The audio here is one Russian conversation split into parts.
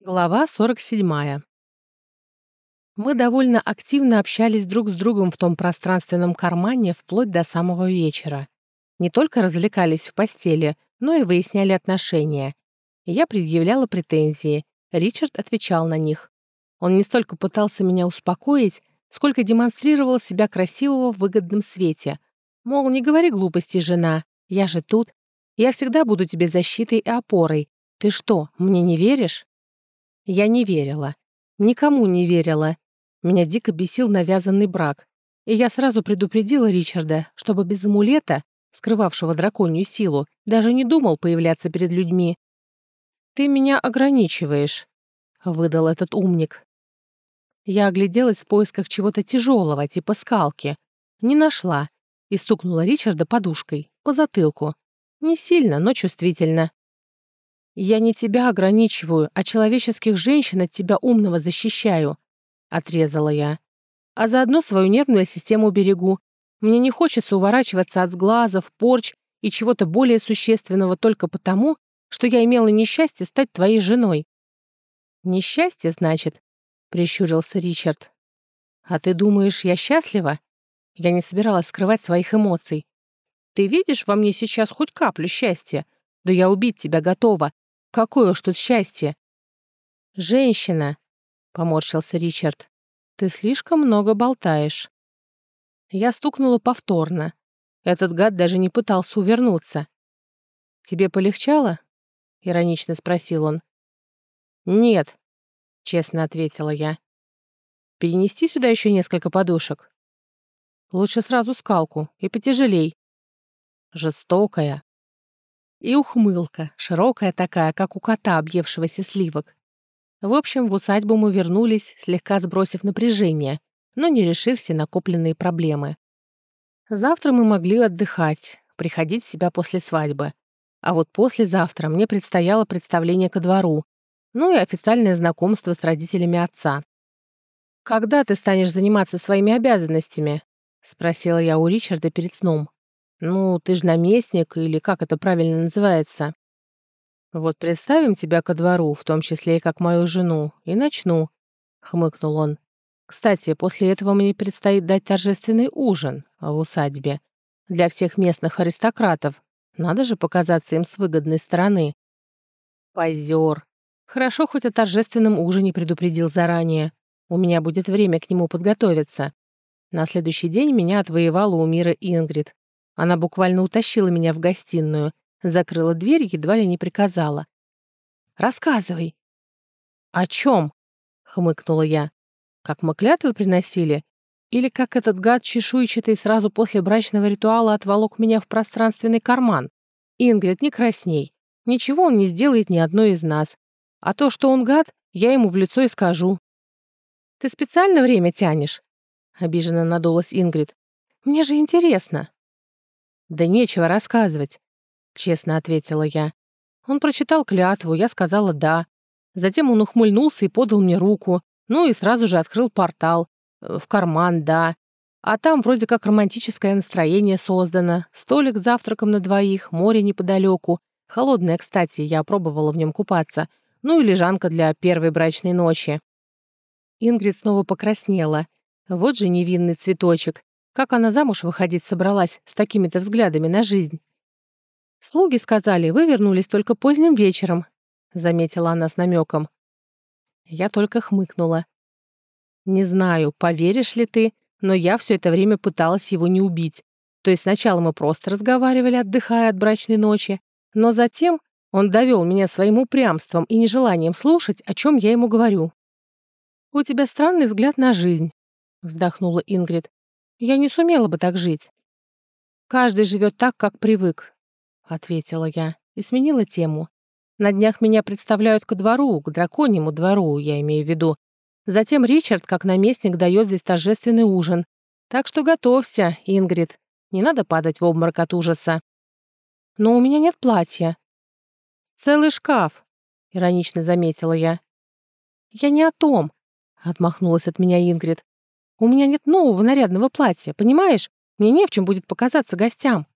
Глава 47. Мы довольно активно общались друг с другом в том пространственном кармане вплоть до самого вечера. Не только развлекались в постели, но и выясняли отношения. Я предъявляла претензии, Ричард отвечал на них. Он не столько пытался меня успокоить, сколько демонстрировал себя красивого в выгодном свете. Мол, не говори глупости, жена, я же тут. Я всегда буду тебе защитой и опорой. Ты что, мне не веришь? Я не верила. Никому не верила. Меня дико бесил навязанный брак. И я сразу предупредила Ричарда, чтобы без амулета, скрывавшего драконью силу, даже не думал появляться перед людьми. «Ты меня ограничиваешь», — выдал этот умник. Я огляделась в поисках чего-то тяжелого, типа скалки. Не нашла. И стукнула Ричарда подушкой, по затылку. Не сильно, но чувствительно. «Я не тебя ограничиваю, а человеческих женщин от тебя умного защищаю», — отрезала я. «А заодно свою нервную систему берегу. Мне не хочется уворачиваться от сглазов, порч и чего-то более существенного только потому, что я имела несчастье стать твоей женой». «Несчастье, значит?» — прищурился Ричард. «А ты думаешь, я счастлива?» Я не собиралась скрывать своих эмоций. «Ты видишь во мне сейчас хоть каплю счастья? Да я убить тебя готова, Какое уж тут счастье!» «Женщина!» — поморщился Ричард. «Ты слишком много болтаешь». Я стукнула повторно. Этот гад даже не пытался увернуться. «Тебе полегчало?» — иронично спросил он. «Нет», — честно ответила я. «Перенести сюда еще несколько подушек?» «Лучше сразу скалку и потяжелей». «Жестокая», и ухмылка, широкая такая, как у кота, объевшегося сливок. В общем, в усадьбу мы вернулись, слегка сбросив напряжение, но не решив все накопленные проблемы. Завтра мы могли отдыхать, приходить в себя после свадьбы. А вот послезавтра мне предстояло представление ко двору, ну и официальное знакомство с родителями отца. «Когда ты станешь заниматься своими обязанностями?» — спросила я у Ричарда перед сном. Ну, ты же наместник, или как это правильно называется. Вот представим тебя ко двору, в том числе и как мою жену, и начну, хмыкнул он. Кстати, после этого мне предстоит дать торжественный ужин в усадьбе. Для всех местных аристократов. Надо же показаться им с выгодной стороны. Позер. Хорошо, хоть о торжественном ужине предупредил заранее. У меня будет время к нему подготовиться. На следующий день меня отвоевала у мира Ингрид. Она буквально утащила меня в гостиную, закрыла дверь едва ли не приказала. «Рассказывай». «О чем?» — хмыкнула я. «Как мы клятвы приносили? Или как этот гад чешуйчатый сразу после брачного ритуала отволок меня в пространственный карман? Ингрид, не красней. Ничего он не сделает ни одной из нас. А то, что он гад, я ему в лицо и скажу». «Ты специально время тянешь?» — обиженно надулась Ингрид. «Мне же интересно». «Да нечего рассказывать», — честно ответила я. Он прочитал клятву, я сказала «да». Затем он ухмыльнулся и подал мне руку, ну и сразу же открыл портал. В карман, да. А там вроде как романтическое настроение создано. Столик с завтраком на двоих, море неподалеку. Холодное, кстати, я пробовала в нем купаться. Ну и лежанка для первой брачной ночи. Ингрид снова покраснела. Вот же невинный цветочек. Как она замуж выходить собралась с такими-то взглядами на жизнь? «Слуги сказали, вы вернулись только поздним вечером», — заметила она с намеком. Я только хмыкнула. «Не знаю, поверишь ли ты, но я все это время пыталась его не убить. То есть сначала мы просто разговаривали, отдыхая от брачной ночи, но затем он довел меня своим упрямством и нежеланием слушать, о чем я ему говорю. «У тебя странный взгляд на жизнь», — вздохнула Ингрид. Я не сумела бы так жить. Каждый живет так, как привык, ответила я и сменила тему. На днях меня представляют ко двору, к драконьему двору, я имею в виду. Затем Ричард, как наместник, дает здесь торжественный ужин. Так что готовься, Ингрид. Не надо падать в обморок от ужаса. Но у меня нет платья. Целый шкаф, иронично заметила я. Я не о том, отмахнулась от меня Ингрид. У меня нет нового нарядного платья, понимаешь? Мне не в чем будет показаться гостям.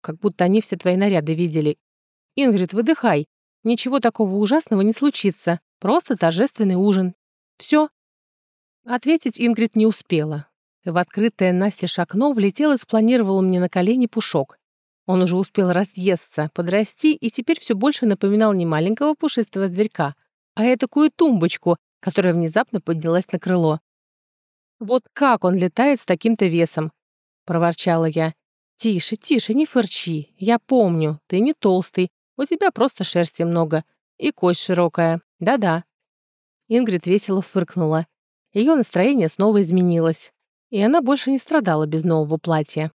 Как будто они все твои наряды видели. Ингрид, выдыхай. Ничего такого ужасного не случится. Просто торжественный ужин. Все. Ответить Ингрид не успела. В открытое настежь окно влетел и спланировал мне на колени пушок. Он уже успел разъесться, подрасти и теперь все больше напоминал не маленького пушистого зверька, а такую тумбочку, которая внезапно поднялась на крыло. «Вот как он летает с таким-то весом?» — проворчала я. «Тише, тише, не фырчи. Я помню, ты не толстый, у тебя просто шерсти много. И кость широкая. Да-да». Ингрид весело фыркнула. Ее настроение снова изменилось. И она больше не страдала без нового платья.